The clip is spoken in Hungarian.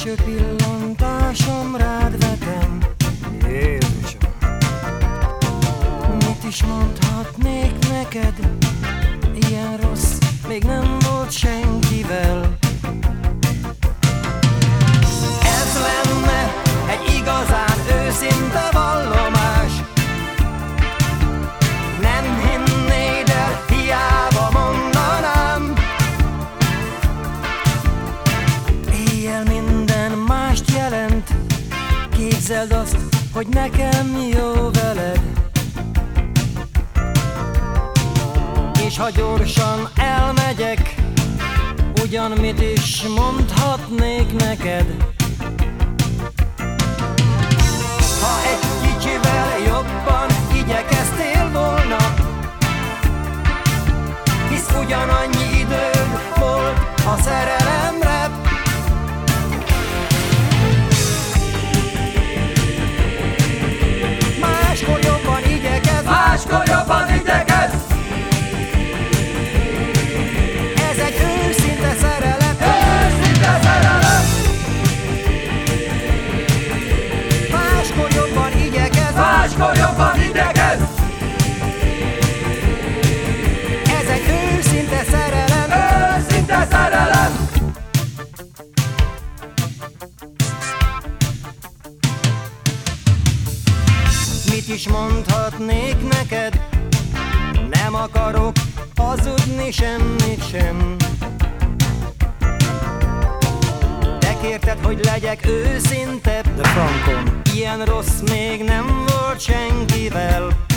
Első pillantásom rád vetem. Jézusom. Mit is mondhatnék neked? Ilyen rossz még nem volt senkivel Képzeld azt, hogy nekem jó veled. És ha gyorsan elmegyek Ugyan mit is mondhatnék neked? Ha egy kicsivel jobban igyekeztél volna Hisz ugyanannyi Máskor jobban igyekezz Ez egy őszinte szerelem. Őszinte szerelem. Mit is mondhatnék neked? Nem akarok hazudni semmit sem kérted, hogy legyek őszinte? De frankon Ilyen rossz még nem volt senkivel